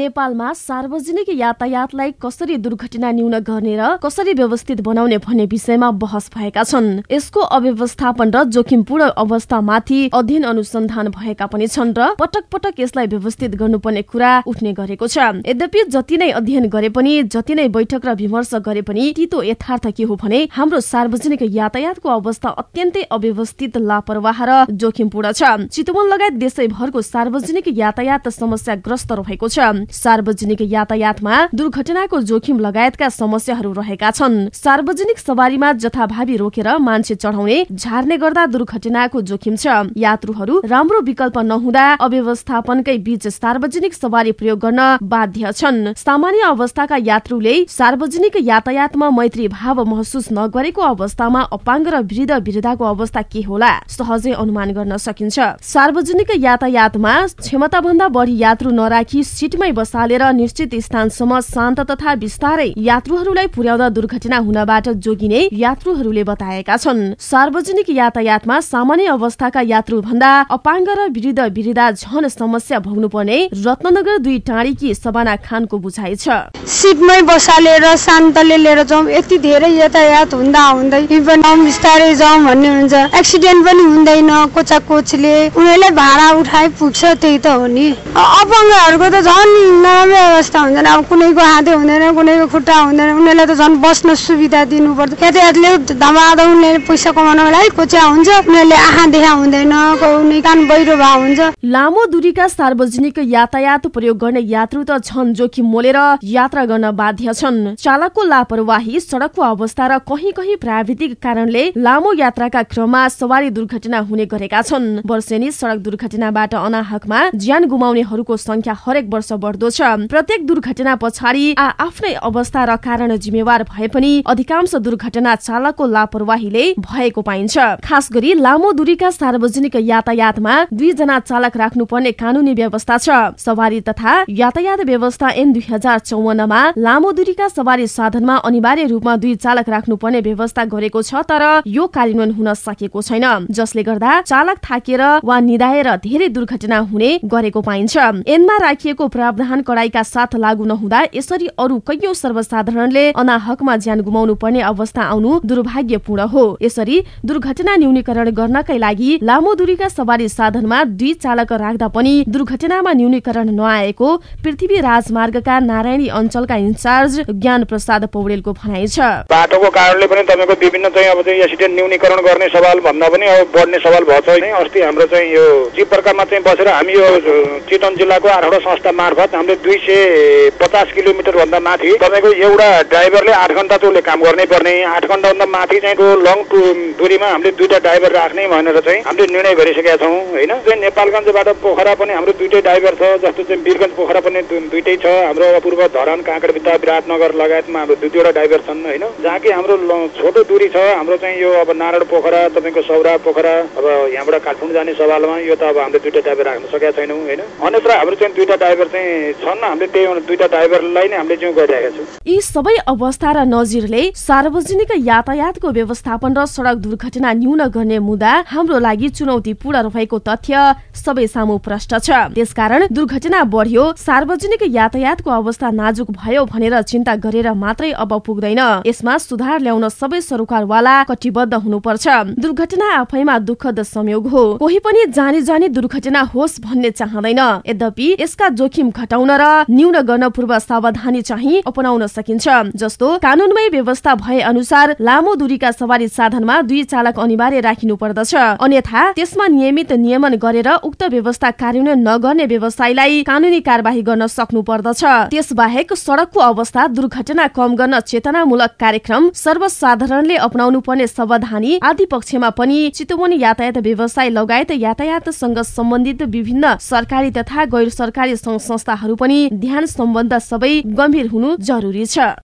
नेपालमा सार्वजनिक यातायातलाई कसरी दुर्घटना न्यून गर्ने र कसरी व्यवस्थित बनाउने भन्ने विषयमा बहस भएका छन्। यसको अव्यवस्थापन र जोखिमपूर्ण अवस्थामाथि अध्ययन अनुसन्धान भएका पनि छन् र पटक पटक यसलाई व्यवस्थित गर्नुपर्ने कुरा उठ्ने गरेको छ। यद्यपि जति नै अध्ययन गरे पनि जति नै बैठक र विमर्श गरे पनि तितो यथार्थ के हो भने हाम्रो सार्वजनिक यातायातको अवस्था अत्यन्तै अव्यवस्थित लापरवाह र जोखिमपूर्ण छ। चितवन लगायत देशैभरको सार्वजनिक यातायात समस्याग्रस्त रहेको छ। सार्वजनिक यातायातमा दुर्घटनाको जोखिम लगायतका समस्याहरू रहेका छन्। सार्वजनिक सवारीमा जथाभावी रोकेर मान्छे चढाउने झार्ने गर्दा दुर्घटनाको जोखिम छ। यात्रुहरू राम्रो विकल्प नहुँदा अव्यवस्थापनकै बीच सार्वजनिक सवारी प्रयोग गर्न बाध्य छन्। सामान्य अवस्थाका यात्रुले सार्वजनिक यातायातमा मैत्री भाव महसुस नगरेको अवस्थामा अपाङ्ग र वृद्ध वृद्धाको अवस्था के होला सहजै अनुमान गर्न सकिन्छ। सार्वजनिक यातायातमा क्षमता भन्दा बढी यात्रु नराखी सिटमै बसालेर निश्चित स्थानसम्म शान्त तथा बिस्तारै यात्रुहरूलाई पुर्याउँदा दुर्घटना हुनबाट जोगिने यात्रुहरूले बताएका छन्। सार्वजनिक यातायातमा सामान्य अवस्थाका यात्रु भन्दा अपाङ्ग र वृद्ध वृद्धा झन समस्या भोग्नु पर्ने रत्नगर दुई टाढीकी सबाना खानको बुझाइ छ। सिटमै बसालेर शान्तले लिएर जाउँ। यति धेरै यातायात हुँदा हुँदै बिस्तारै जाउँ भन्ने हुन्छ। एक्सिडेन्ट पनि हुँदैन कोचा कोचले उनीहरूलाई भाडा उठाए पुग्छ त्यही त हो नि। अपाङ्गहरूको त झन् नराम्रो अवस्था हुँदैन। अब कुनैको हाते हुँदैन कुनैको खुट्टा हुँदैन। उनीहरूलाई त झन् बस्न सुविधा दिनुपर्छ। यातायातले धमाधम उनीहरूले पैसा कमाउनको लागि कोच्या हुन्छ। उनीहरूले आँखा देखा हुँदैन कुनै कान बहिरो भए हुन्छ। लामो दूरीका सार्वजनिक यातायात प्रयोग गर्ने यात्रु त झन जोखिम मोलेर यात्रा गर्न बाध्य छन्। चालकको लापरवाही सड़कको अवस्था र कहीँ कहीँ प्राविधिक कारणले लामो यात्राका क्रममा सवारी दुर्घटना हुने गरेका छन्। वर्षेनी सड़क दुर्घटनाबाट अनाहकमा ज्यान गुमाउनेहरूको संख्या हरेक वर्ष छ। प्रत्येक दुर्घटना पछाडि आफ्नै अवस्था र कारण जिम्मेवार भए पनि अधिकांश दुर्घटना चालकको लापरवाहीले भएको पाइन्छ। खास गरी लामो दूरीका सार्वजनिक यातायातमा दुईजना चालक राख्नुपर्ने कानूनी व्यवस्था छ। सवारी तथा यातायात व्यवस्था एन दुई हजार चौवन्नमा लामो दूरीका सवारी साधनमा अनिवार्य रूपमा दुई चालक राख्नुपर्ने व्यवस्था गरेको छ तर यो कार्यान्वयन हुन सकेको छैन। जसले गर्दा चालक थाकिएर वा निधाएर धेरै दुर्घटना हुने गरेको पाइन्छ। एनमा राखिएको प्रावधान कडाईका साथ लागू नहुँदा यसरी अरू कैयौं सर्वसाधारणले अनाहकमा ज्यान गुमाउनु पर्ने अवस्था आउनु दुर्भाग्यपूर्ण हो। यसरी दुर्घटना न्यूनीकरण गर्नकै लागि लामो दूरीका सवारी साधनमा दुई चालक राख्दा पनि दुर्घटनामा न्यूनीकरण नआएको पृथ्वी राजमार्गका नारायणी अञ्चलका इन्चार्ज ज्ञान प्रसाद पौडेलको भनाइ छ। बाटोको कारणले पनि तपाईँको विभिन्न चाहिँ अब चाहिँ एक्सिडेन्ट न्यूनीकरण गर्ने सवाल भन्दा पनि अब बढ्ने सवाल भएको छ अस्ति हाम्रो चाहिँ यो जी प्रकारमा चाहिँ बसेर हामी यो चितवन जिल्लाको आठवटा संस्था मार्फत हामीले दुई सय पचास किलोमिटरभन्दा माथि तपाईँको एउटा ड्राइभरले आठ घन्टा चाहिँ उसले काम गर्नै पर्ने। आठ घन्टाभन्दा माथि चाहिँ लङ दुरीमा हामीले दुईवटा ड्राइभर राख्ने भनेर चाहिँ हामीले निर्णय गरिसकेका छौँ होइन? चाहिँ नेपालगञ्जबाट पोखरा पनि हाम्रो दुइटै ड्राइभर छ जस्तो चाहिँ वीरगञ्ज पोखरा पनि दुइटै छ हाम्रो पूर्व धरान काँकडभित्ता विराटनगर लगायतमा हाम्रो दुई दुईवटा ड्राइभर छन् होइन? जहाँ कि हाम्रो छोटो दूरी छ हाम्रो चाहिँ यो अब नारायण पोखरा तपाईँको सौरा पोखरा अब यहाँबाट काठमाडौँ जाने सवालमा यो त अब हामीले दुइटा ड्राइभर राख्न सकेका छैनौँ होइन? अन्यत्र हाम्रो चाहिँ दुईटा ड्राइभर चाहिँ छन् हामीले त्यही दुईटा ड्राइभरलाई नै हामीले चाहिँ गरिरहेका यी सबै अवस्था र नजिरले सार्वजनिक यातायातको व्यवस्थापन र सड़क दुर्घटना न्यून गर्ने मुद्दा हाम्रो लागि चुनौतीपूर्ण रहेको तथ्य सबै सामु प्रष्ट छ। त्यसकारण दुर्घटना बढ्यो सार्वजनिक यातायातको अवस्था नाजुक भयो भनेर चिन्ता गरेर मात्रै अब पुग्दैन। यसमा सुधार ल्याउन सबै सरकारवाला कटिबद्ध हुनुपर्छ। दुर्घटना आफैमा दुःखद संयोग हो। कोही पनि जानी जानी दुर्घटना होस् भन्ने चाहँदैन। यद्यपि यसका जोखिम घटाउन र न्यून गर्न पूर्व सावधानी चाहिँ अपनाउन सकिन्छ। जस्तो कानूनमै व्यवस्था भए अनुसार लामो दूरीका सवारी साधनमा दुई चालक अनिवार्य राखिनु पर्दछ। अन्यथा त्यसमा नियमित नियमन गरेर उक्त व्यवस्था कार्यान्वयन नगर्ने व्यवसायलाई कानूनी कार्यवाही गर्न सक्नु पर्दछ। त्यसबाहेक सड़कको अवस्था दुर्घटना कम गर्न चेतनामूलक कार्यक्रम सर्वसाधारणले अपनाउनु पर्ने सावधानी आदि पक्षमा पनि चितवन यातायात व्यवसाय लगायत यातायातसँग सम्बन्धित विभिन्न सरकारी तथा गैर सरकारी संघ संस्थाहरू पनि ध्यान सम्बन्ध सबै गम्भीर हुनु जरुरी छ।